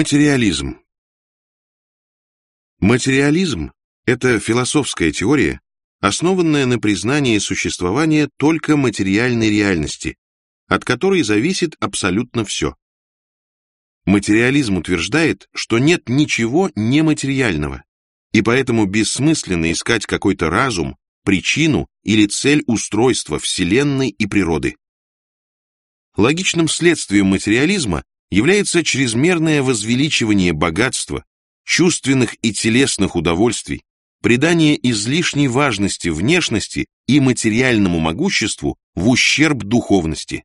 Материализм Материализм – это философская теория, основанная на признании существования только материальной реальности, от которой зависит абсолютно все. Материализм утверждает, что нет ничего нематериального, и поэтому бессмысленно искать какой-то разум, причину или цель устройства Вселенной и природы. Логичным следствием материализма является чрезмерное возвеличивание богатства, чувственных и телесных удовольствий, придание излишней важности внешности и материальному могуществу в ущерб духовности.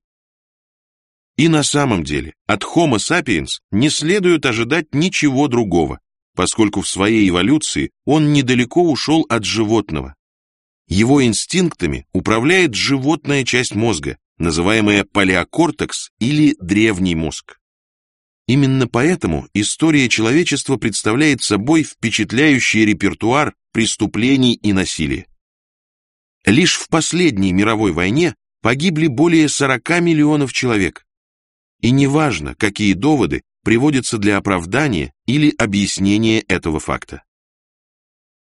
И на самом деле от Homo sapiens не следует ожидать ничего другого, поскольку в своей эволюции он недалеко ушел от животного. Его инстинктами управляет животная часть мозга, называемая палеокортекс или древний мозг. Именно поэтому история человечества представляет собой впечатляющий репертуар преступлений и насилия. Лишь в последней мировой войне погибли более 40 миллионов человек. И неважно, какие доводы приводятся для оправдания или объяснения этого факта.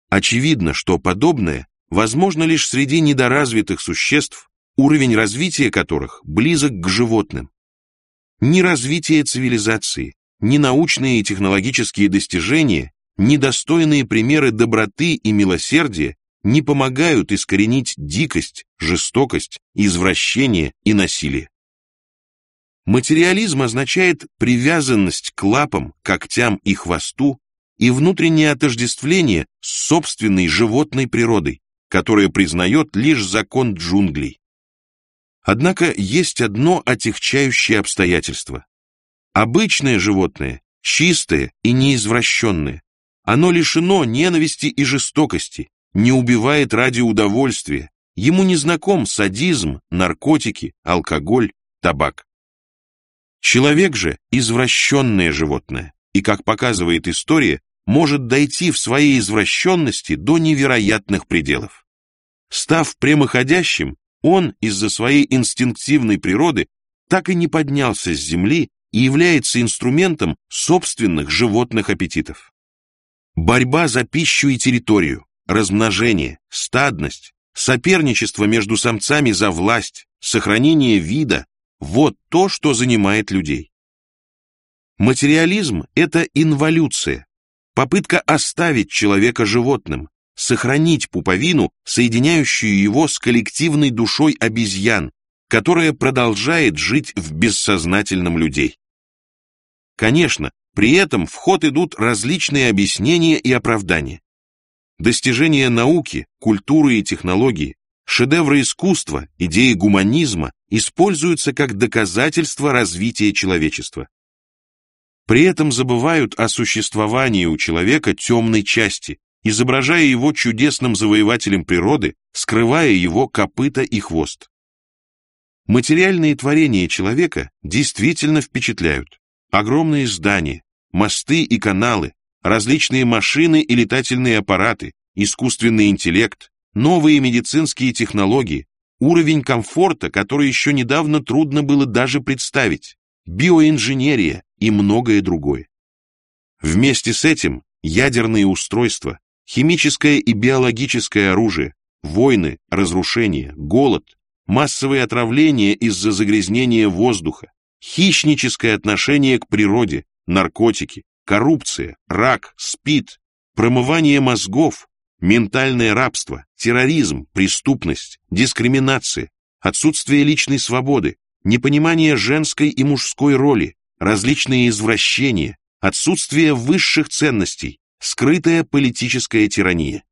Очевидно, что подобное возможно лишь среди недоразвитых существ, уровень развития которых близок к животным. Ни развитие цивилизации, ни научные и технологические достижения, ни достойные примеры доброты и милосердия не помогают искоренить дикость, жестокость, извращение и насилие. Материализм означает привязанность к лапам, когтям и хвосту и внутреннее отождествление с собственной животной природой, которая признает лишь закон джунглей. Однако есть одно отягчающее обстоятельство. Обычное животное, чистое и неизвращенное, оно лишено ненависти и жестокости, не убивает ради удовольствия, ему не знаком садизм, наркотики, алкоголь, табак. Человек же извращенное животное, и, как показывает история, может дойти в своей извращенности до невероятных пределов. Став прямоходящим, он из-за своей инстинктивной природы так и не поднялся с земли и является инструментом собственных животных аппетитов. Борьба за пищу и территорию, размножение, стадность, соперничество между самцами за власть, сохранение вида – вот то, что занимает людей. Материализм – это инволюция, попытка оставить человека животным, сохранить пуповину, соединяющую его с коллективной душой обезьян, которая продолжает жить в бессознательном людей. Конечно, при этом в ход идут различные объяснения и оправдания. Достижения науки, культуры и технологии, шедевры искусства, идеи гуманизма используются как доказательство развития человечества. При этом забывают о существовании у человека темной части, изображая его чудесным завоевателем природы, скрывая его копыта и хвост. Материальные творения человека действительно впечатляют. Огромные здания, мосты и каналы, различные машины и летательные аппараты, искусственный интеллект, новые медицинские технологии, уровень комфорта, который еще недавно трудно было даже представить, биоинженерия и многое другое. Вместе с этим ядерные устройства, Химическое и биологическое оружие, войны, разрушения, голод, массовые отравления из-за загрязнения воздуха, хищническое отношение к природе, наркотики, коррупция, рак, СПИД, промывание мозгов, ментальное рабство, терроризм, преступность, дискриминация, отсутствие личной свободы, непонимание женской и мужской роли, различные извращения, отсутствие высших ценностей, скрытая политическая тирания.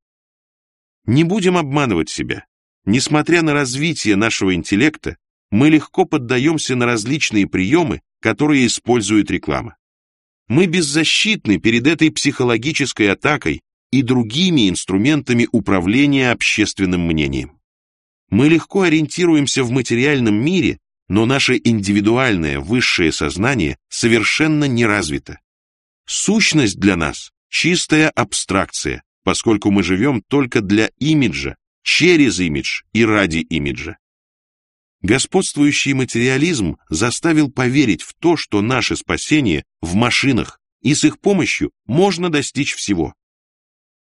Не будем обманывать себя. Несмотря на развитие нашего интеллекта, мы легко поддаемся на различные приемы, которые использует реклама. Мы беззащитны перед этой психологической атакой и другими инструментами управления общественным мнением. Мы легко ориентируемся в материальном мире, но наше индивидуальное высшее сознание совершенно не развито. Сущность для нас чистая абстракция, поскольку мы живем только для имиджа, через имидж и ради имиджа. Господствующий материализм заставил поверить в то, что наше спасение в машинах, и с их помощью можно достичь всего.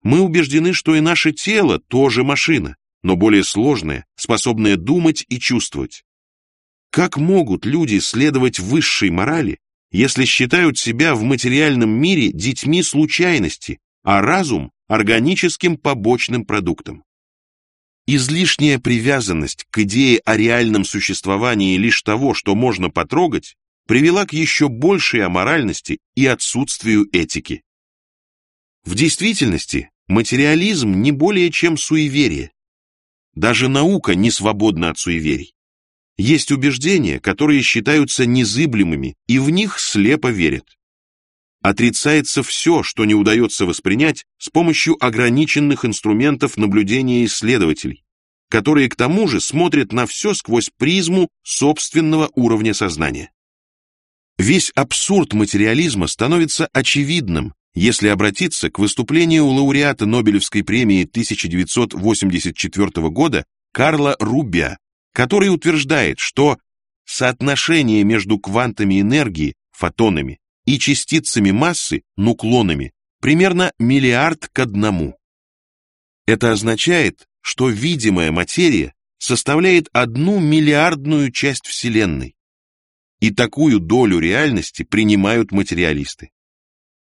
Мы убеждены, что и наше тело тоже машина, но более сложная, способная думать и чувствовать. Как могут люди следовать высшей морали, если считают себя в материальном мире детьми случайности, а разум – органическим побочным продуктом? Излишняя привязанность к идее о реальном существовании лишь того, что можно потрогать, привела к еще большей аморальности и отсутствию этики. В действительности материализм не более чем суеверие. Даже наука не свободна от суеверий. Есть убеждения, которые считаются незыблемыми, и в них слепо верят. Отрицается все, что не удается воспринять с помощью ограниченных инструментов наблюдения исследователей, которые к тому же смотрят на все сквозь призму собственного уровня сознания. Весь абсурд материализма становится очевидным, если обратиться к выступлению лауреата Нобелевской премии 1984 года Карла Рубя, который утверждает, что соотношение между квантами энергии, фотонами, и частицами массы, нуклонами, примерно миллиард к одному. Это означает, что видимая материя составляет одну миллиардную часть Вселенной. И такую долю реальности принимают материалисты.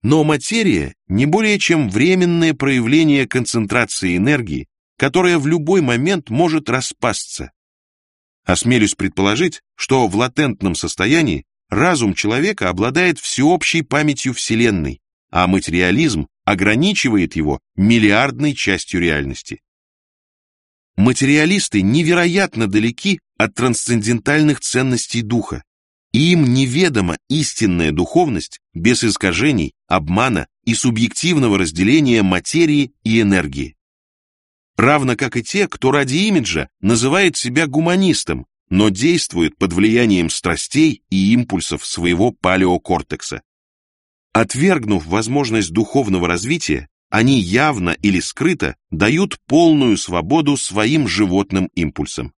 Но материя не более чем временное проявление концентрации энергии, которая в любой момент может распасться. Осмелюсь предположить, что в латентном состоянии разум человека обладает всеобщей памятью Вселенной, а материализм ограничивает его миллиардной частью реальности. Материалисты невероятно далеки от трансцендентальных ценностей духа, им неведома истинная духовность без искажений, обмана и субъективного разделения материи и энергии. Равно как и те, кто ради имиджа называет себя гуманистом, но действует под влиянием страстей и импульсов своего палеокортекса. Отвергнув возможность духовного развития, они явно или скрыто дают полную свободу своим животным импульсам.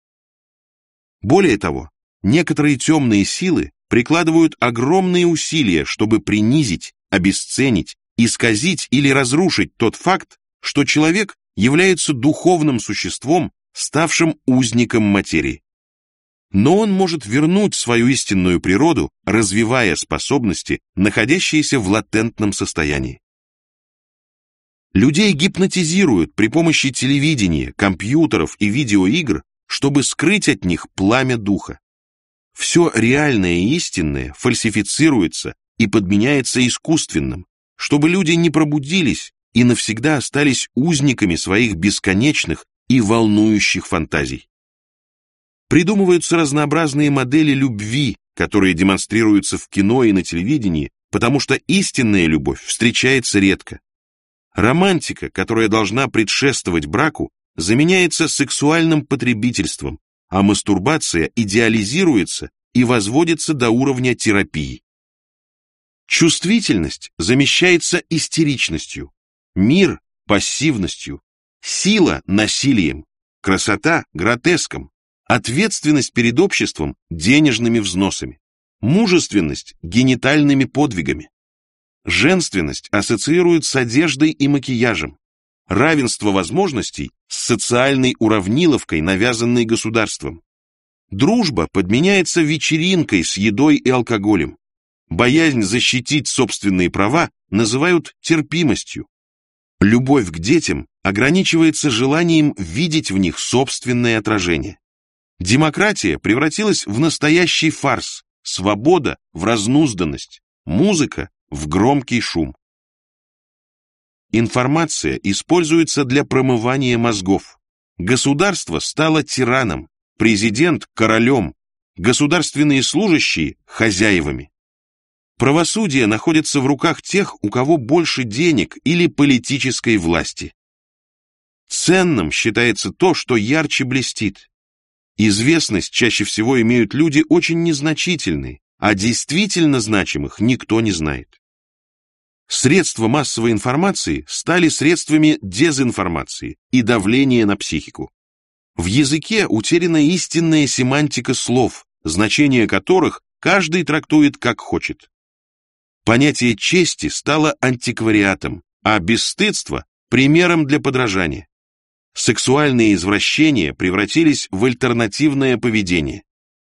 Более того, Некоторые темные силы прикладывают огромные усилия, чтобы принизить, обесценить, исказить или разрушить тот факт, что человек является духовным существом, ставшим узником материи. Но он может вернуть свою истинную природу, развивая способности, находящиеся в латентном состоянии. Людей гипнотизируют при помощи телевидения, компьютеров и видеоигр, чтобы скрыть от них пламя духа. Все реальное и истинное фальсифицируется и подменяется искусственным, чтобы люди не пробудились и навсегда остались узниками своих бесконечных и волнующих фантазий. Придумываются разнообразные модели любви, которые демонстрируются в кино и на телевидении, потому что истинная любовь встречается редко. Романтика, которая должна предшествовать браку, заменяется сексуальным потребительством, а мастурбация идеализируется и возводится до уровня терапии. Чувствительность замещается истеричностью, мир – пассивностью, сила – насилием, красота – гротеском, ответственность перед обществом – денежными взносами, мужественность – генитальными подвигами. Женственность ассоциируют с одеждой и макияжем, равенство возможностей с социальной уравниловкой, навязанной государством. Дружба подменяется вечеринкой с едой и алкоголем. Боязнь защитить собственные права называют терпимостью. Любовь к детям ограничивается желанием видеть в них собственное отражение. Демократия превратилась в настоящий фарс, свобода в разнузданность, музыка в громкий шум. Информация используется для промывания мозгов. Государство стало тираном, президент – королем, государственные служащие – хозяевами. Правосудие находится в руках тех, у кого больше денег или политической власти. Ценным считается то, что ярче блестит. Известность чаще всего имеют люди очень незначительные, а действительно значимых никто не знает. Средства массовой информации стали средствами дезинформации и давления на психику. В языке утеряна истинная семантика слов, значение которых каждый трактует как хочет. Понятие чести стало антиквариатом, а бесстыдство – примером для подражания. Сексуальные извращения превратились в альтернативное поведение.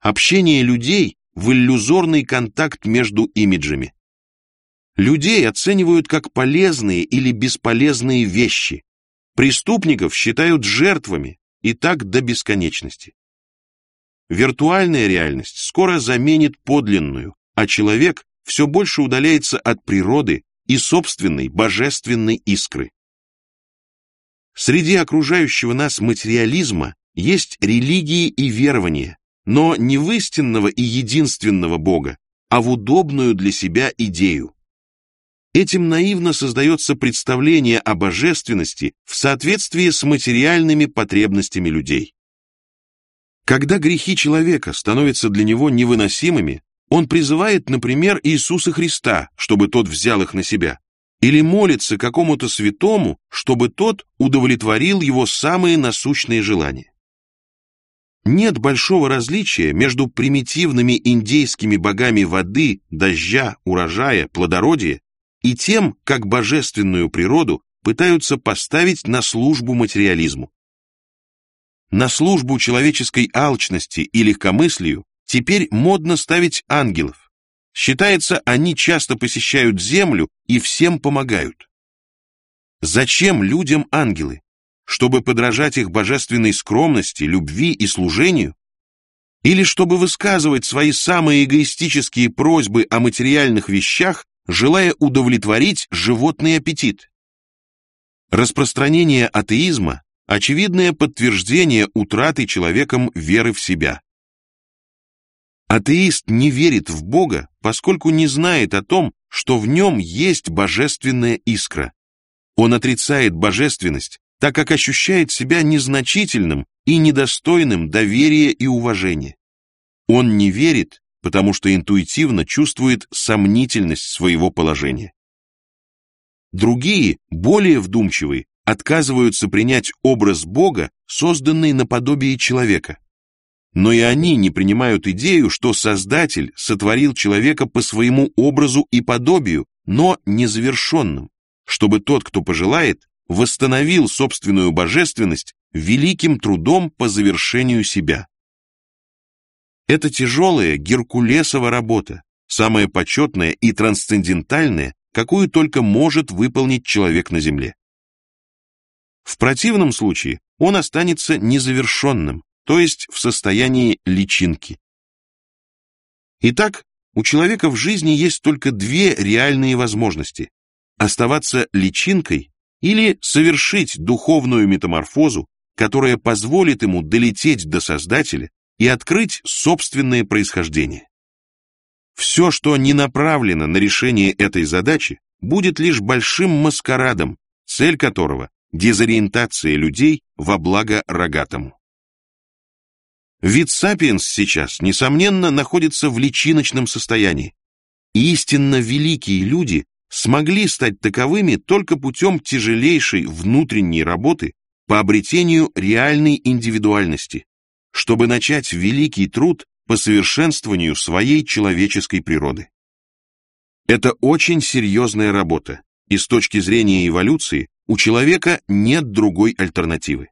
Общение людей в иллюзорный контакт между имиджами. Людей оценивают как полезные или бесполезные вещи. Преступников считают жертвами, и так до бесконечности. Виртуальная реальность скоро заменит подлинную, а человек все больше удаляется от природы и собственной божественной искры. Среди окружающего нас материализма есть религии и верования, но не в истинного и единственного Бога, а в удобную для себя идею. Этим наивно создается представление о божественности в соответствии с материальными потребностями людей. Когда грехи человека становятся для него невыносимыми, он призывает, например, Иисуса Христа, чтобы тот взял их на себя, или молится какому-то святому, чтобы тот удовлетворил его самые насущные желания. Нет большого различия между примитивными индейскими богами воды, дождя, урожая, плодородия и тем, как божественную природу пытаются поставить на службу материализму. На службу человеческой алчности и легкомыслию теперь модно ставить ангелов, Считается, они часто посещают землю и всем помогают. Зачем людям ангелы? Чтобы подражать их божественной скромности, любви и служению? Или чтобы высказывать свои самые эгоистические просьбы о материальных вещах, желая удовлетворить животный аппетит? Распространение атеизма – очевидное подтверждение утраты человеком веры в себя. Атеист не верит в Бога, поскольку не знает о том, что в нем есть божественная искра. Он отрицает божественность, так как ощущает себя незначительным и недостойным доверия и уважения. Он не верит, потому что интуитивно чувствует сомнительность своего положения. Другие, более вдумчивые, отказываются принять образ Бога, созданный наподобие человека. Но и они не принимают идею, что Создатель сотворил человека по своему образу и подобию, но незавершенным, чтобы тот, кто пожелает, восстановил собственную божественность великим трудом по завершению себя. Это тяжелая Геркулесова работа, самая почетная и трансцендентальная, какую только может выполнить человек на Земле. В противном случае он останется незавершенным, то есть в состоянии личинки. Итак, у человека в жизни есть только две реальные возможности – оставаться личинкой или совершить духовную метаморфозу, которая позволит ему долететь до Создателя и открыть собственное происхождение. Все, что не направлено на решение этой задачи, будет лишь большим маскарадом, цель которого – дезориентация людей во благо рогатому. Вид сапиенс сейчас, несомненно, находится в личиночном состоянии. истинно великие люди смогли стать таковыми только путем тяжелейшей внутренней работы по обретению реальной индивидуальности, чтобы начать великий труд по совершенствованию своей человеческой природы. Это очень серьезная работа, и с точки зрения эволюции у человека нет другой альтернативы.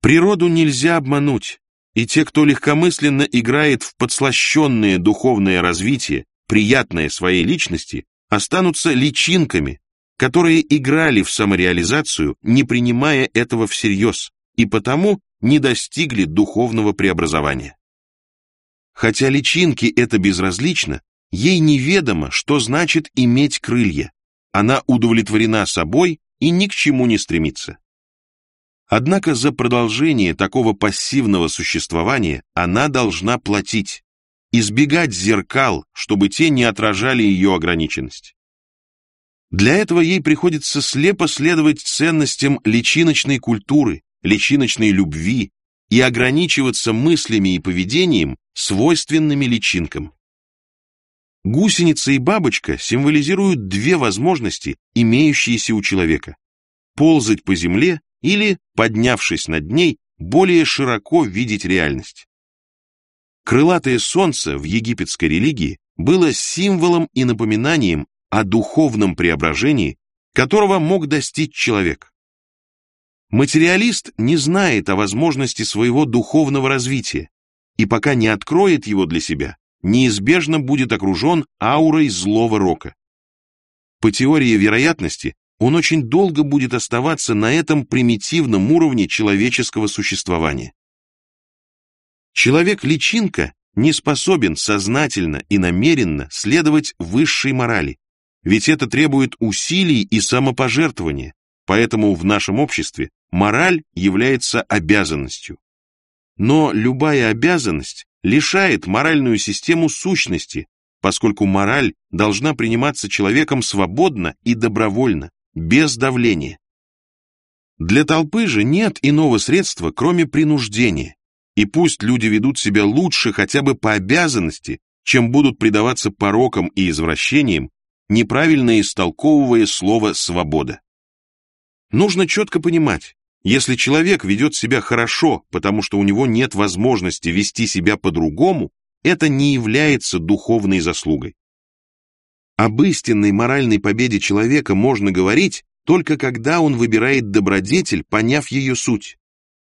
Природу нельзя обмануть, и те, кто легкомысленно играет в подслащенное духовное развитие, приятное своей личности, останутся личинками, которые играли в самореализацию, не принимая этого всерьез, и потому не достигли духовного преобразования. Хотя личинке это безразлично, ей неведомо, что значит иметь крылья. Она удовлетворена собой и ни к чему не стремится. Однако за продолжение такого пассивного существования она должна платить, избегать зеркал, чтобы те не отражали ее ограниченность. Для этого ей приходится слепо следовать ценностям личиночной культуры, личиночной любви и ограничиваться мыслями и поведением, свойственными личинкам. Гусеница и бабочка символизируют две возможности, имеющиеся у человека – ползать по земле или, поднявшись над ней, более широко видеть реальность. Крылатое солнце в египетской религии было символом и напоминанием о духовном преображении, которого мог достичь человек. Материалист не знает о возможности своего духовного развития, и пока не откроет его для себя, неизбежно будет окружен аурой злого рока. По теории вероятности, он очень долго будет оставаться на этом примитивном уровне человеческого существования. Человек-личинка не способен сознательно и намеренно следовать высшей морали, ведь это требует усилий и самопожертвования, поэтому в нашем обществе мораль является обязанностью. Но любая обязанность лишает моральную систему сущности, поскольку мораль должна приниматься человеком свободно и добровольно, без давления. Для толпы же нет иного средства, кроме принуждения, и пусть люди ведут себя лучше хотя бы по обязанности, чем будут предаваться порокам и извращениям, неправильно истолковывая слово «свобода». Нужно четко понимать, если человек ведет себя хорошо, потому что у него нет возможности вести себя по-другому, это не является духовной заслугой. Об истинной моральной победе человека можно говорить только когда он выбирает добродетель, поняв ее суть.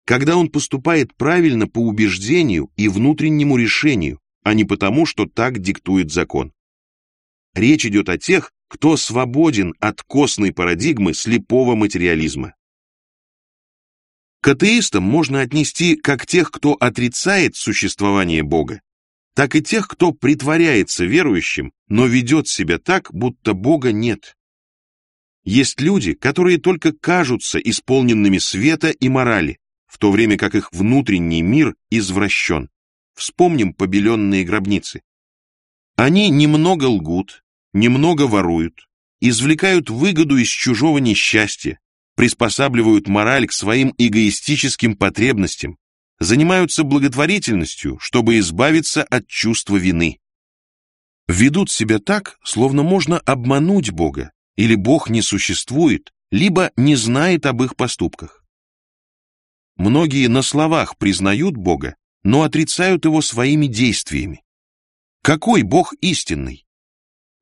Когда он поступает правильно по убеждению и внутреннему решению, а не потому, что так диктует закон. Речь идет о тех, кто свободен от костной парадигмы слепого материализма. К атеистам можно отнести как тех, кто отрицает существование Бога, так и тех, кто притворяется верующим, но ведет себя так, будто Бога нет. Есть люди, которые только кажутся исполненными света и морали, в то время как их внутренний мир извращен. Вспомним побеленные гробницы. Они немного лгут, немного воруют, извлекают выгоду из чужого несчастья, приспосабливают мораль к своим эгоистическим потребностям, занимаются благотворительностью, чтобы избавиться от чувства вины. Ведут себя так, словно можно обмануть Бога, или Бог не существует, либо не знает об их поступках. Многие на словах признают Бога, но отрицают его своими действиями. Какой Бог истинный?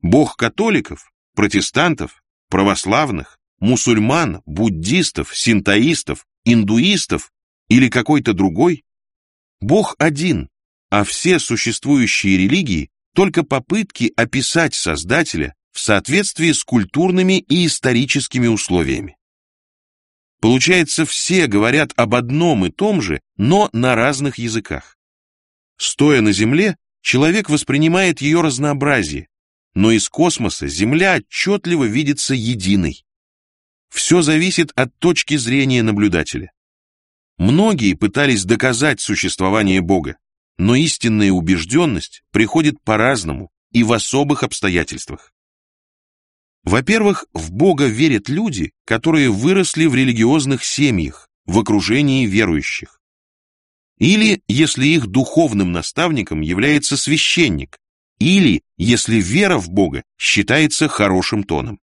Бог католиков, протестантов, православных, мусульман, буддистов, синтоистов, индуистов или какой-то другой? Бог один, а все существующие религии только попытки описать Создателя в соответствии с культурными и историческими условиями. Получается, все говорят об одном и том же, но на разных языках. Стоя на Земле, человек воспринимает ее разнообразие, но из космоса Земля отчетливо видится единой. Все зависит от точки зрения наблюдателя. Многие пытались доказать существование Бога, но истинная убежденность приходит по-разному и в особых обстоятельствах. Во-первых, в Бога верят люди, которые выросли в религиозных семьях, в окружении верующих. Или, если их духовным наставником является священник, или если вера в Бога считается хорошим тоном.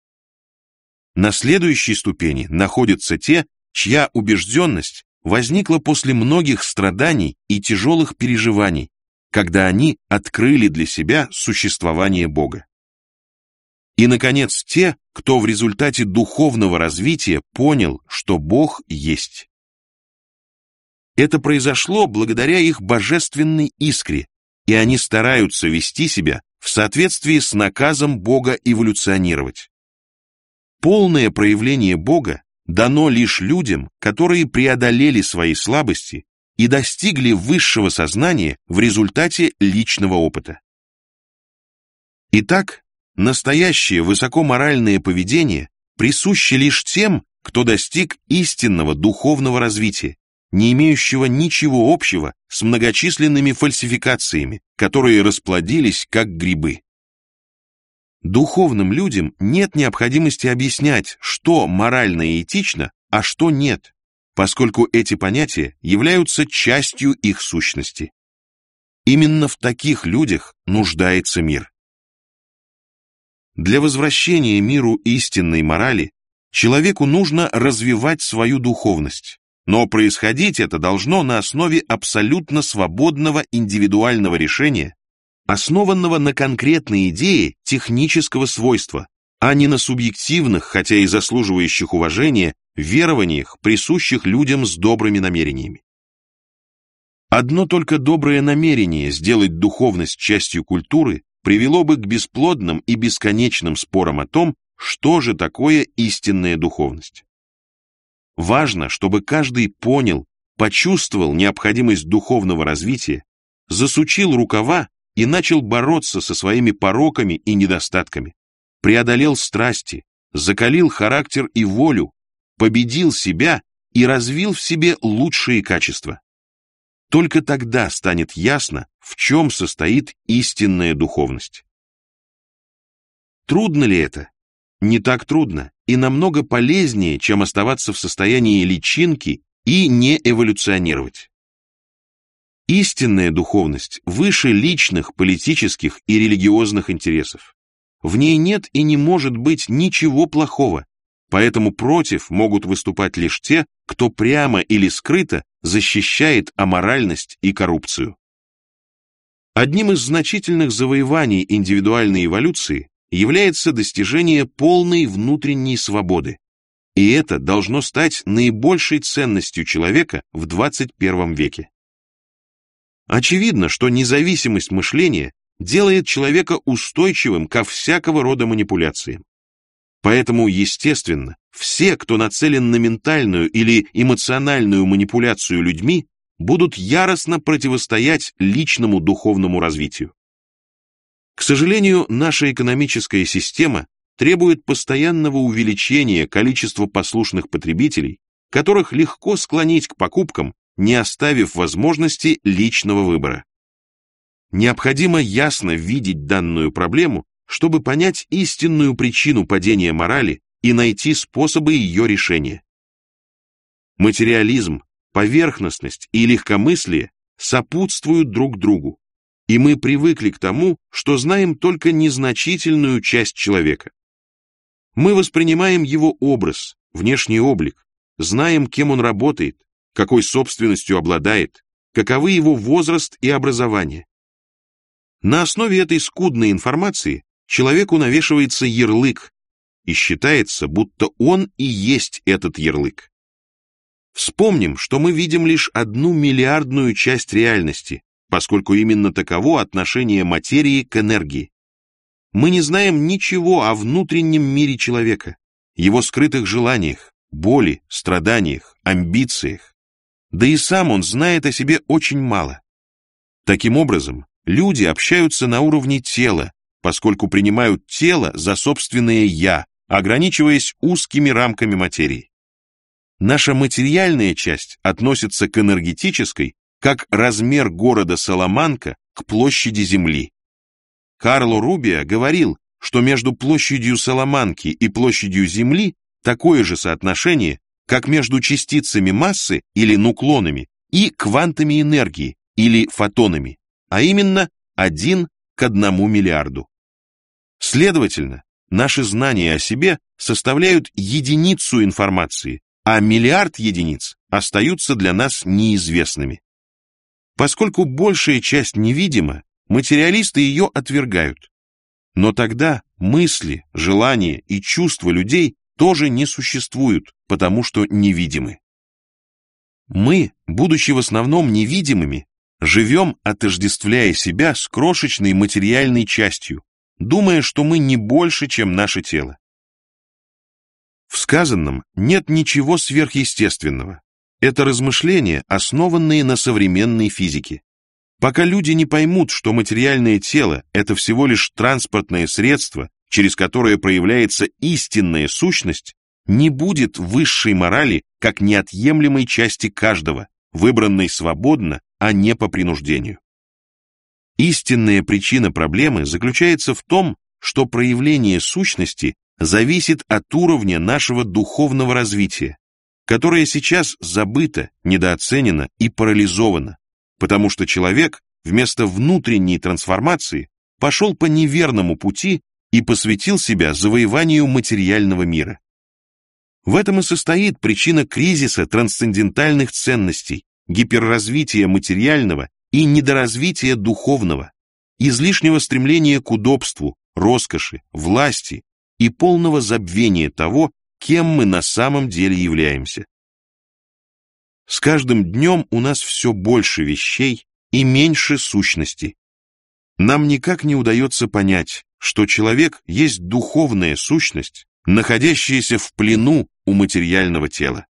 На следующей ступени находятся те, чья убежденность возникла после многих страданий и тяжелых переживаний, когда они открыли для себя существование Бога. И, наконец, те, кто в результате духовного развития понял, что Бог есть. Это произошло благодаря их божественной искре, и они стараются вести себя в соответствии с наказом Бога эволюционировать. Полное проявление Бога дано лишь людям, которые преодолели свои слабости и достигли высшего сознания в результате личного опыта. Итак, настоящее высокоморальное поведение присуще лишь тем, кто достиг истинного духовного развития не имеющего ничего общего с многочисленными фальсификациями, которые расплодились как грибы. Духовным людям нет необходимости объяснять, что морально и этично, а что нет, поскольку эти понятия являются частью их сущности. Именно в таких людях нуждается мир. Для возвращения миру истинной морали человеку нужно развивать свою духовность, но происходить это должно на основе абсолютно свободного индивидуального решения, основанного на конкретной идее технического свойства, а не на субъективных, хотя и заслуживающих уважения, верованиях, присущих людям с добрыми намерениями. Одно только доброе намерение сделать духовность частью культуры привело бы к бесплодным и бесконечным спорам о том, что же такое истинная духовность. Важно, чтобы каждый понял, почувствовал необходимость духовного развития, засучил рукава и начал бороться со своими пороками и недостатками, преодолел страсти, закалил характер и волю, победил себя и развил в себе лучшие качества. Только тогда станет ясно, в чем состоит истинная духовность. Трудно ли это? Не так трудно и намного полезнее, чем оставаться в состоянии личинки и не эволюционировать. Истинная духовность выше личных, политических и религиозных интересов. В ней нет и не может быть ничего плохого, поэтому против могут выступать лишь те, кто прямо или скрыто защищает аморальность и коррупцию. Одним из значительных завоеваний индивидуальной эволюции является достижение полной внутренней свободы. И это должно стать наибольшей ценностью человека в 21 веке. Очевидно, что независимость мышления делает человека устойчивым ко всякого рода манипуляциям. Поэтому, естественно, все, кто нацелен на ментальную или эмоциональную манипуляцию людьми, будут яростно противостоять личному духовному развитию. К сожалению, наша экономическая система требует постоянного увеличения количества послушных потребителей, которых легко склонить к покупкам, не оставив возможности личного выбора. Необходимо ясно видеть данную проблему чтобы понять истинную причину падения морали и найти способы ее решения. Материализм, поверхностность и легкомыслие сопутствуют друг другу, и мы привыкли к тому, что знаем только незначительную часть человека. Мы воспринимаем его образ, внешний облик, знаем, кем он работает, какой собственностью обладает, каковы его возраст и образование. На основе этой скудной информации человеку навешивается ярлык, и считается, будто он и есть этот ярлык. Вспомним, что мы видим лишь одну миллиардную часть реальности, поскольку именно таково отношение материи к энергии. Мы не знаем ничего о внутреннем мире человека, его скрытых желаниях, боли, страданиях, амбициях. Да и сам он знает о себе очень мало. Таким образом, люди общаются на уровне тела, поскольку принимают тело за собственное «я», ограничиваясь узкими рамками материи. Наша материальная часть относится к энергетической, как размер города Саламанка к площади Земли. Карло Рубио говорил, что между площадью Саламанки и площадью Земли такое же соотношение, как между частицами массы или нуклонами и квантами энергии или фотонами, а именно 1 к 1 миллиарду. Следовательно, наши знания о себе составляют единицу информации, а миллиард единиц остаются для нас неизвестными. Поскольку большая часть невидима, материалисты ее отвергают. Но тогда мысли, желания и чувства людей тоже не существуют, потому что невидимы. Мы, будучи в основном невидимыми, живем, отождествляя себя с крошечной материальной частью, думая, что мы не больше, чем наше тело. В сказанном нет ничего сверхъестественного. Это размышления, основанные на современной физике. Пока люди не поймут, что материальное тело – это всего лишь транспортное средство, через которое проявляется истинная сущность, не будет высшей морали как неотъемлемой части каждого, выбранной свободно, а не по принуждению. Истинная причина проблемы заключается в том, что проявление сущности зависит от уровня нашего духовного развития, которое сейчас забыто, недооценено и парализовано, потому что человек вместо внутренней трансформации пошел по неверному пути и посвятил себя завоеванию материального мира. В этом и состоит причина кризиса трансцендентальных ценностей, гиперразвития материального и недоразвития духовного, излишнего стремления к удобству, роскоши, власти и полного забвения того, кем мы на самом деле являемся. С каждым днем у нас все больше вещей и меньше сущности. Нам никак не удается понять, что человек есть духовная сущность, находящаяся в плену у материального тела.